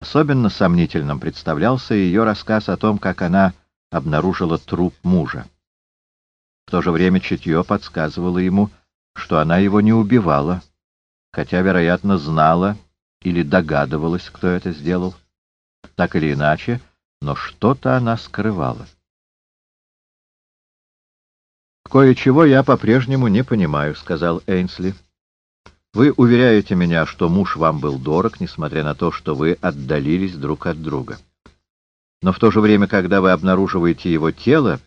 Особенно сомнительным представлялся ее рассказ о том, как она обнаружила труп мужа. В то же время чутье подсказывало ему, что она его не убивала, хотя, вероятно, знала или догадывалась, кто это сделал. Так или иначе, но что-то она скрывала. «Кое-чего я по-прежнему не понимаю», — сказал Эйнсли. «Вы уверяете меня, что муж вам был дорог, несмотря на то, что вы отдалились друг от друга. Но в то же время, когда вы обнаруживаете его тело,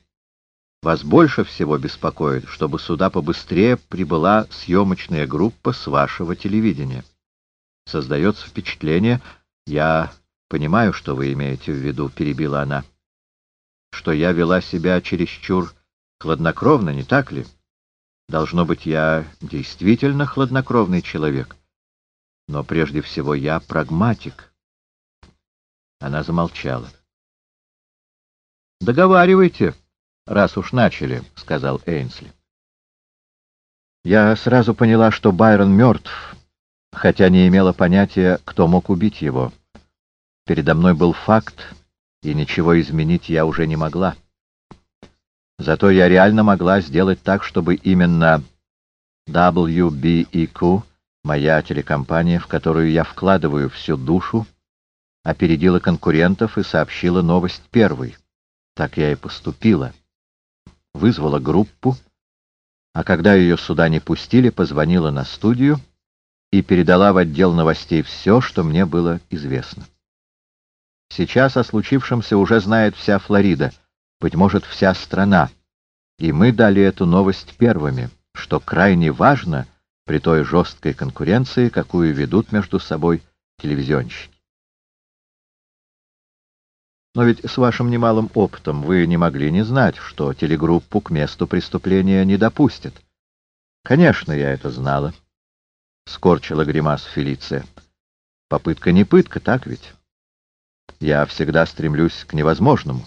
вас больше всего беспокоит, чтобы сюда побыстрее прибыла съемочная группа с вашего телевидения. Создается впечатление, я понимаю, что вы имеете в виду, — перебила она, — что я вела себя чересчур Хладнокровно, не так ли? Должно быть, я действительно хладнокровный человек. Но прежде всего я прагматик. Она замолчала. «Договаривайте, раз уж начали», — сказал Эйнсли. Я сразу поняла, что Байрон мертв, хотя не имела понятия, кто мог убить его. Передо мной был факт, и ничего изменить я уже не могла. Зато я реально могла сделать так, чтобы именно WBEQ, моя телекомпания, в которую я вкладываю всю душу, опередила конкурентов и сообщила новость первой. Так я и поступила. Вызвала группу, а когда ее сюда не пустили, позвонила на студию и передала в отдел новостей все, что мне было известно. Сейчас о случившемся уже знает вся Флорида — быть может, вся страна. И мы дали эту новость первыми, что крайне важно при той жесткой конкуренции, какую ведут между собой телевизионщики. Но ведь с вашим немалым опытом вы не могли не знать, что телегруппу к месту преступления не допустят. Конечно, я это знала. Скорчила гримас Фелиция. Попытка не пытка, так ведь? Я всегда стремлюсь к невозможному.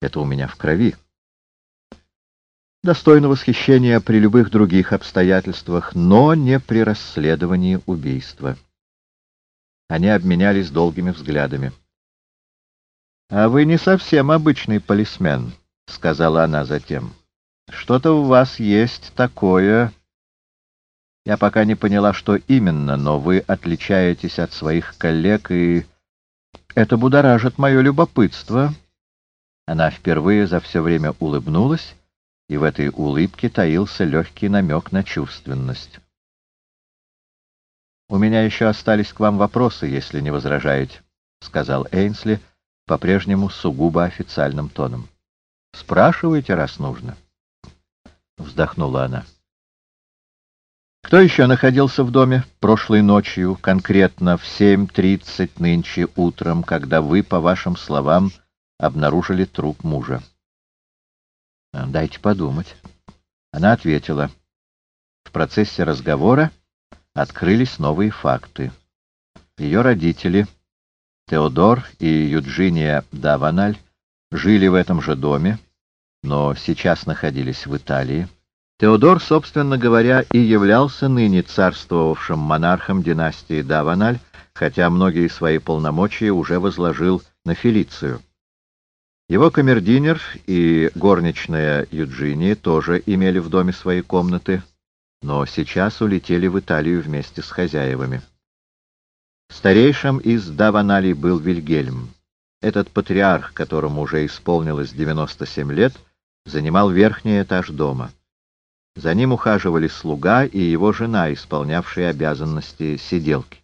Это у меня в крови. Достойно восхищения при любых других обстоятельствах, но не при расследовании убийства. Они обменялись долгими взглядами. — А вы не совсем обычный полисмен, — сказала она затем. — Что-то у вас есть такое... Я пока не поняла, что именно, но вы отличаетесь от своих коллег, и это будоражит мое любопытство. Она впервые за все время улыбнулась, и в этой улыбке таился легкий намек на чувственность. «У меня еще остались к вам вопросы, если не возражаете», — сказал Эйнсли по-прежнему сугубо официальным тоном. «Спрашивайте, раз нужно», — вздохнула она. Кто еще находился в доме прошлой ночью, конкретно в 7.30 нынче утром, когда вы, по вашим словам, обнаружили труп мужа. «Дайте подумать». Она ответила. В процессе разговора открылись новые факты. Ее родители, Теодор и Юджиния Даваналь, жили в этом же доме, но сейчас находились в Италии. Теодор, собственно говоря, и являлся ныне царствовавшим монархом династии Даваналь, хотя многие свои полномочия уже возложил на Фелицию. Его камердинер и горничная Юджини тоже имели в доме свои комнаты, но сейчас улетели в Италию вместе с хозяевами. Старейшим из Даваналей был Вильгельм. Этот патриарх, которому уже исполнилось 97 лет, занимал верхний этаж дома. За ним ухаживали слуга и его жена, исполнявшие обязанности сиделки.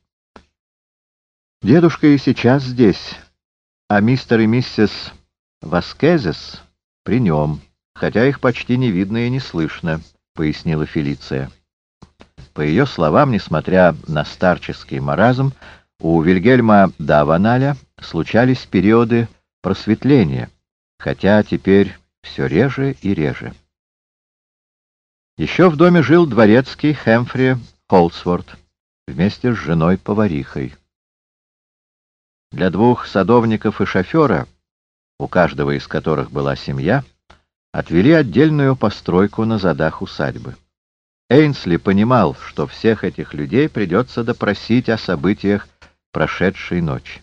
Дедушка и сейчас здесь, а мистер и миссис Васкезес при нем, хотя их почти не видно и не слышно, — пояснила Фелиция. По ее словам, несмотря на старческий маразм, у Вильгельма Даваналя случались периоды просветления, хотя теперь все реже и реже. Еще в доме жил дворецкий Хэмфри Холсворт вместе с женой-поварихой. Для двух садовников и шофера у каждого из которых была семья, отвели отдельную постройку на задах усадьбы. Эйнсли понимал, что всех этих людей придется допросить о событиях прошедшей ночи.